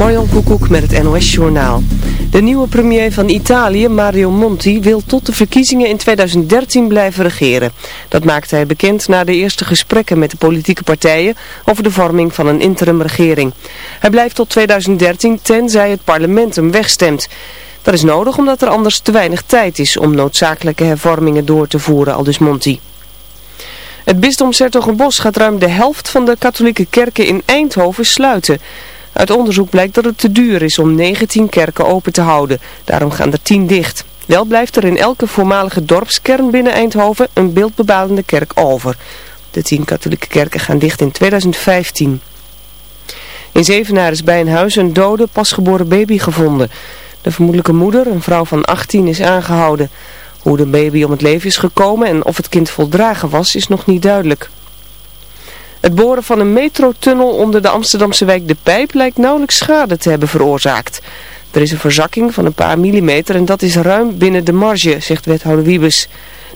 Marjan Koekoek met het NOS-journaal. De nieuwe premier van Italië, Mario Monti, wil tot de verkiezingen in 2013 blijven regeren. Dat maakte hij bekend na de eerste gesprekken met de politieke partijen over de vorming van een interimregering. Hij blijft tot 2013 tenzij het parlement hem wegstemt. Dat is nodig omdat er anders te weinig tijd is om noodzakelijke hervormingen door te voeren, aldus Monti. Het bisdom Sertogenbos gaat ruim de helft van de katholieke kerken in Eindhoven sluiten. Uit onderzoek blijkt dat het te duur is om 19 kerken open te houden. Daarom gaan er 10 dicht. Wel blijft er in elke voormalige dorpskern binnen Eindhoven een beeldbepalende kerk over. De 10 katholieke kerken gaan dicht in 2015. In Zevenaar is bij een huis een dode pasgeboren baby gevonden. De vermoedelijke moeder, een vrouw van 18, is aangehouden. Hoe de baby om het leven is gekomen en of het kind voldragen was, is nog niet duidelijk. Het boren van een metrotunnel onder de Amsterdamse wijk De Pijp lijkt nauwelijks schade te hebben veroorzaakt. Er is een verzakking van een paar millimeter en dat is ruim binnen de marge, zegt wethouder Wiebes.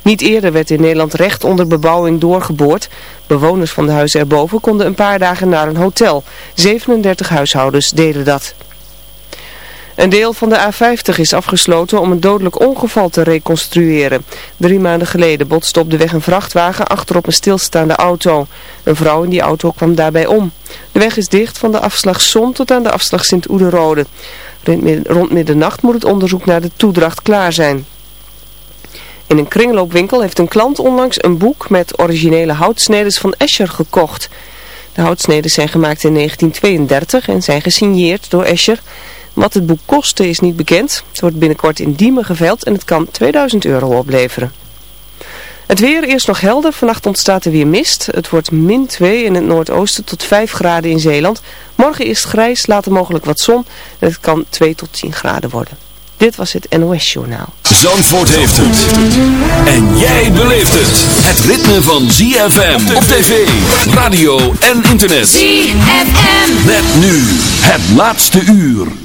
Niet eerder werd in Nederland recht onder bebouwing doorgeboord. Bewoners van de huizen erboven konden een paar dagen naar een hotel. 37 huishoudens deden dat. Een deel van de A50 is afgesloten om een dodelijk ongeval te reconstrueren. Drie maanden geleden botste op de weg een vrachtwagen achterop een stilstaande auto. Een vrouw in die auto kwam daarbij om. De weg is dicht van de afslag Zon tot aan de afslag Sint-Oederode. Rond middernacht moet het onderzoek naar de toedracht klaar zijn. In een kringloopwinkel heeft een klant onlangs een boek met originele houtsneden van Escher gekocht. De houtsneden zijn gemaakt in 1932 en zijn gesigneerd door Escher... Wat het boek kostte is niet bekend. Het wordt binnenkort in Diemen geveld en het kan 2000 euro opleveren. Het weer eerst nog helder. Vannacht ontstaat er weer mist. Het wordt min 2 in het noordoosten tot 5 graden in Zeeland. Morgen eerst grijs, later mogelijk wat zon. En het kan 2 tot 10 graden worden. Dit was het NOS Journaal. Zandvoort heeft het. En jij beleeft het. Het ritme van ZFM op tv, radio en internet. ZFM. Met nu het laatste uur.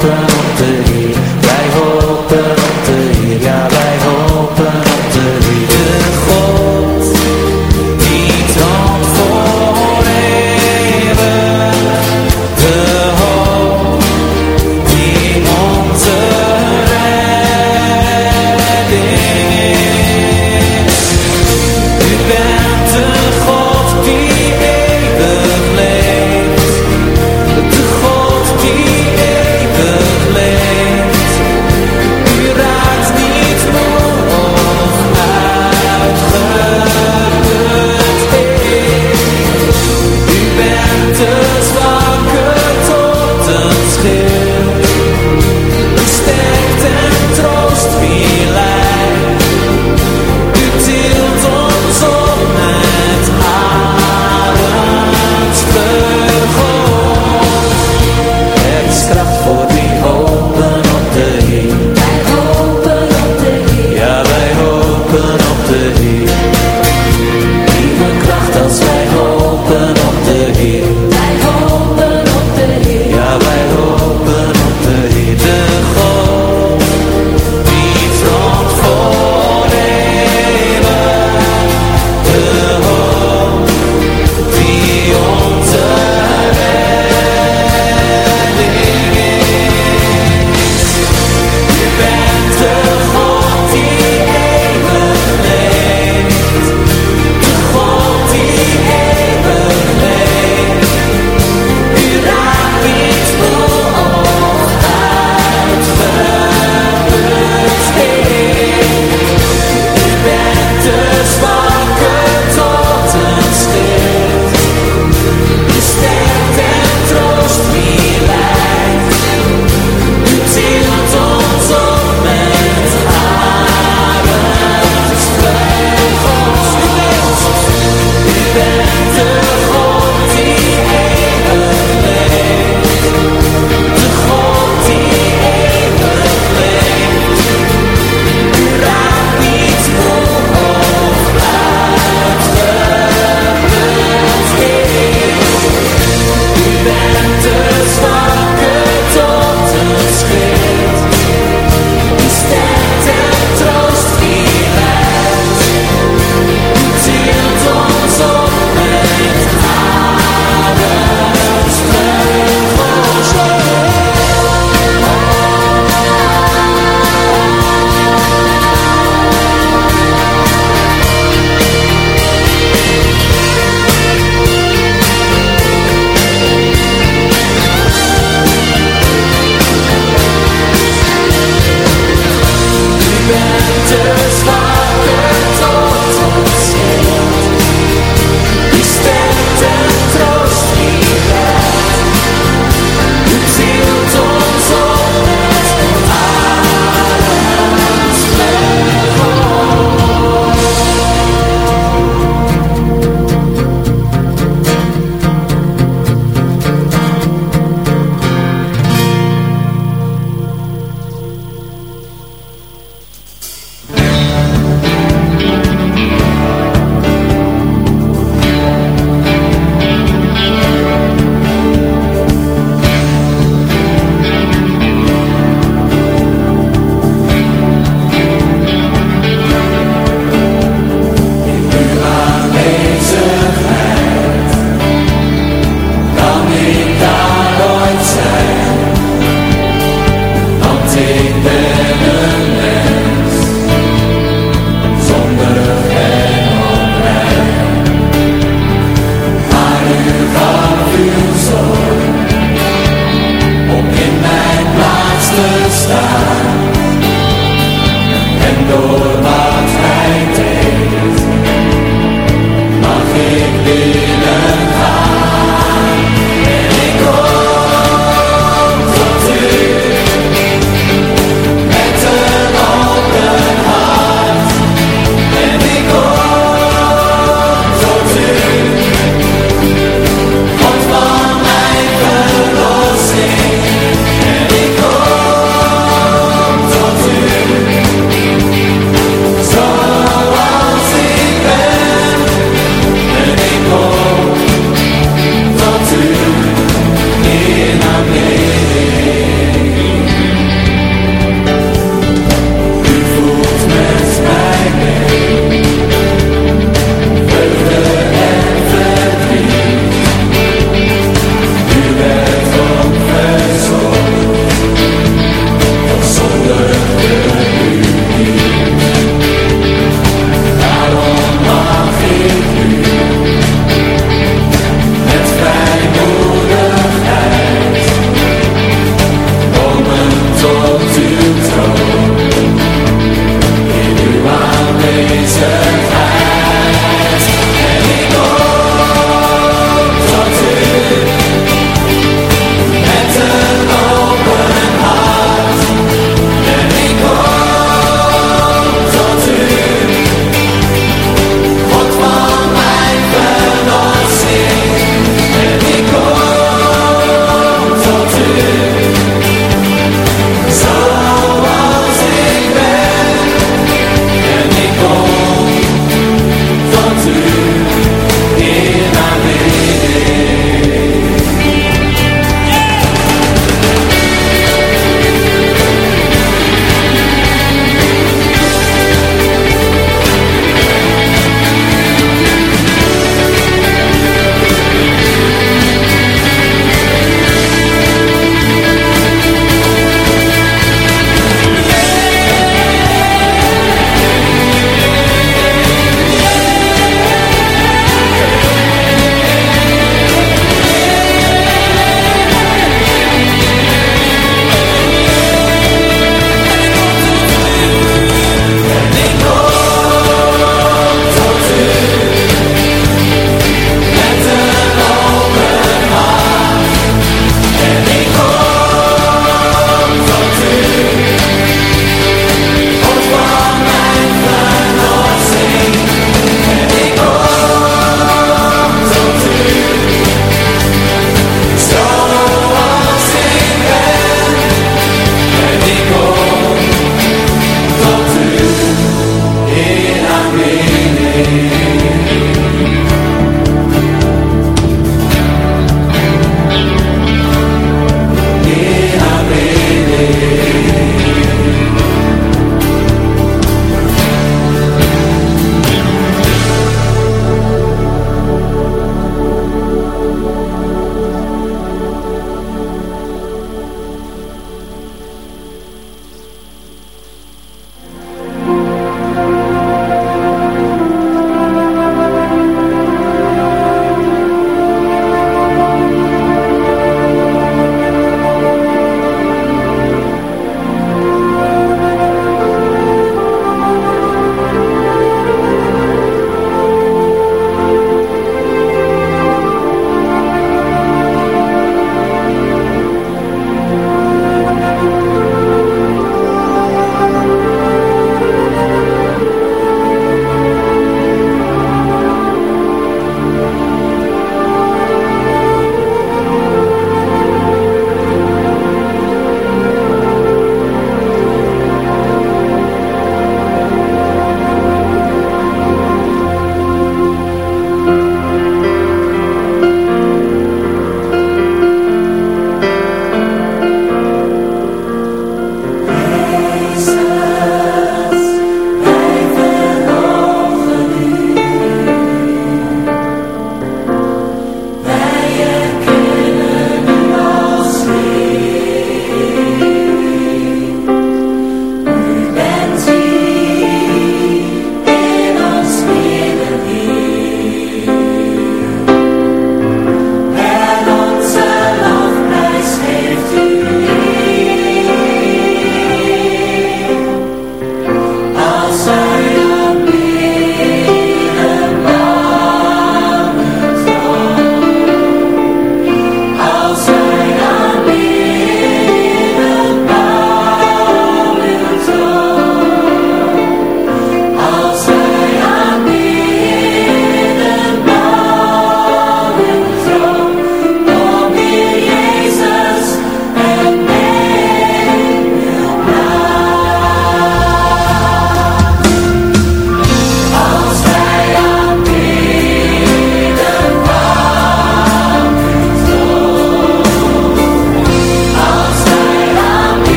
De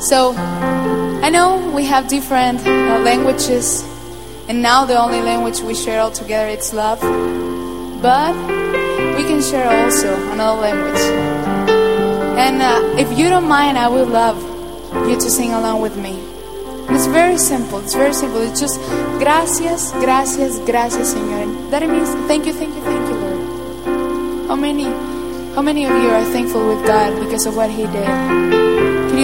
So, I know we have different uh, languages, and now the only language we share all together is love. But we can share also another language. And uh, if you don't mind, I would love you to sing along with me. It's very simple. It's very simple. It's just gracias, gracias, gracias, Señor. That means thank you, thank you, thank you, Lord. How many, how many of you are thankful with God because of what He did?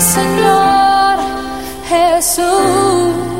Señor Jesús.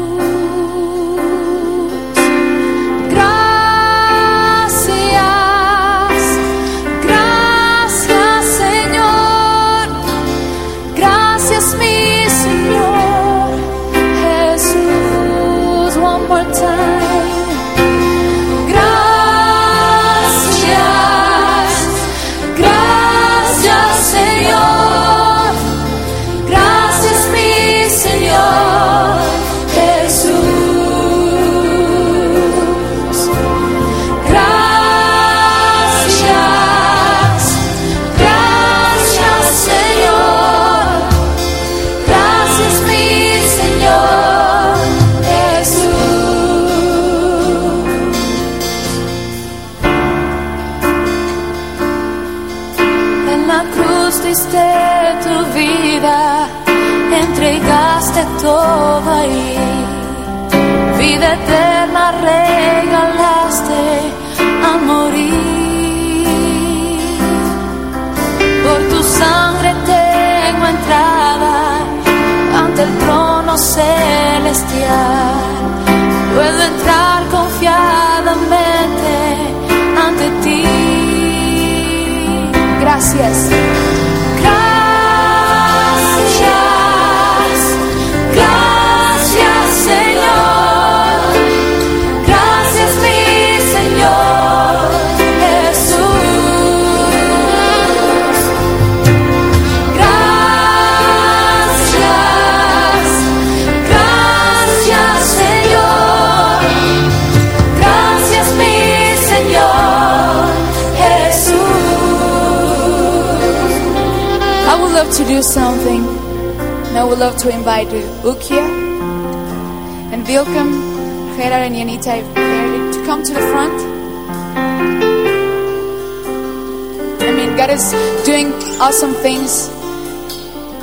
Puedo entrar confiadamente ante ti. Gracias. Would love to invite Ukia and Vilcom, Gerard and Yanita to come to the front. I mean, God is doing awesome things.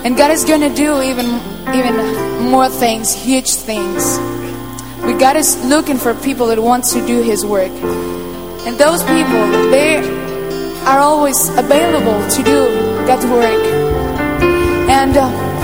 And God is going to do even, even more things, huge things. But God is looking for people that want to do His work. And those people, they are always available to do God's work. And uh,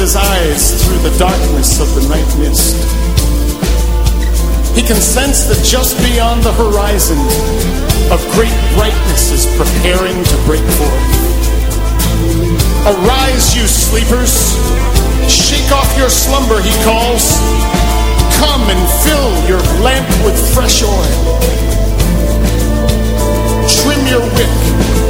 His eyes through the darkness of the night mist. He can sense that just beyond the horizon, a great brightness is preparing to break forth. Arise, you sleepers! Shake off your slumber, he calls. Come and fill your lamp with fresh oil. Trim your wick.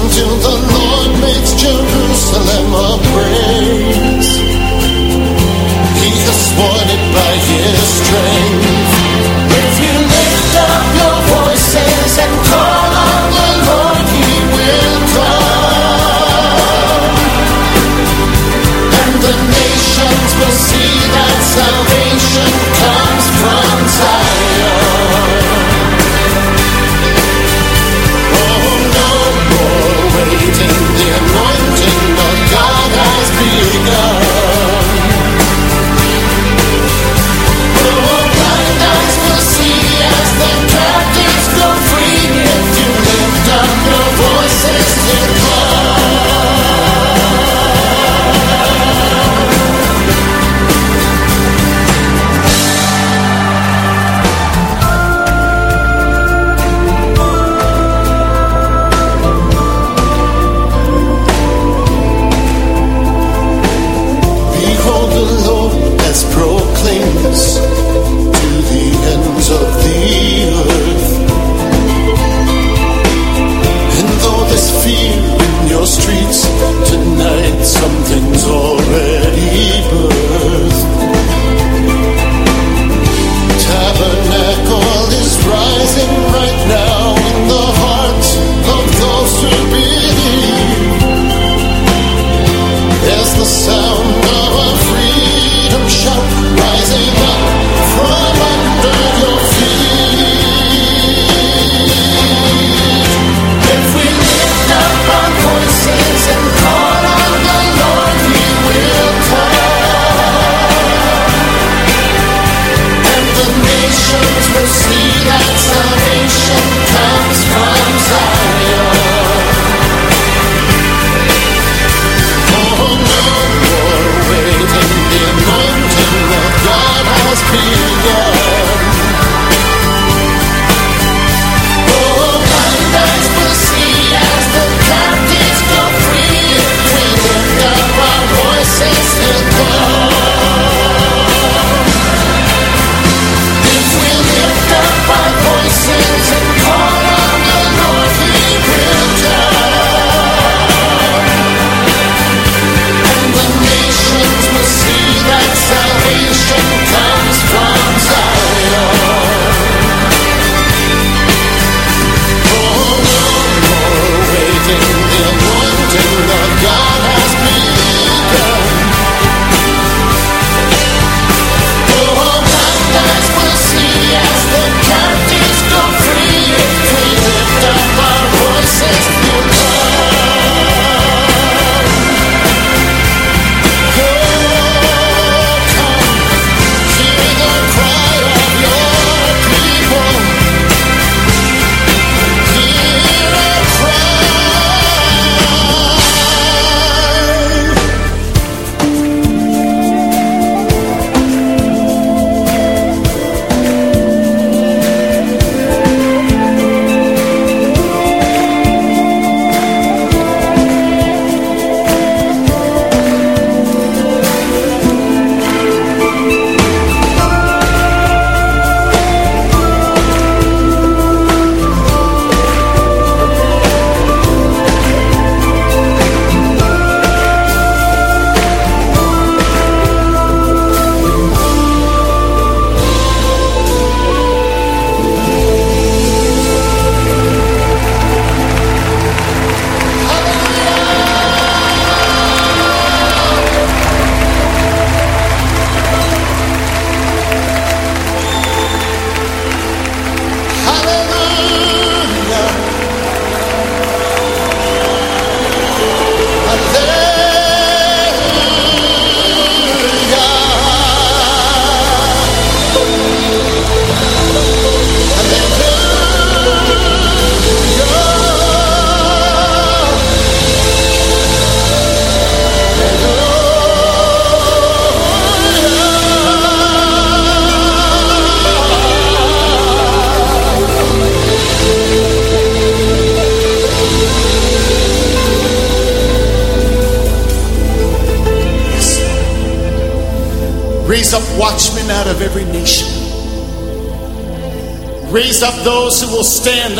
until the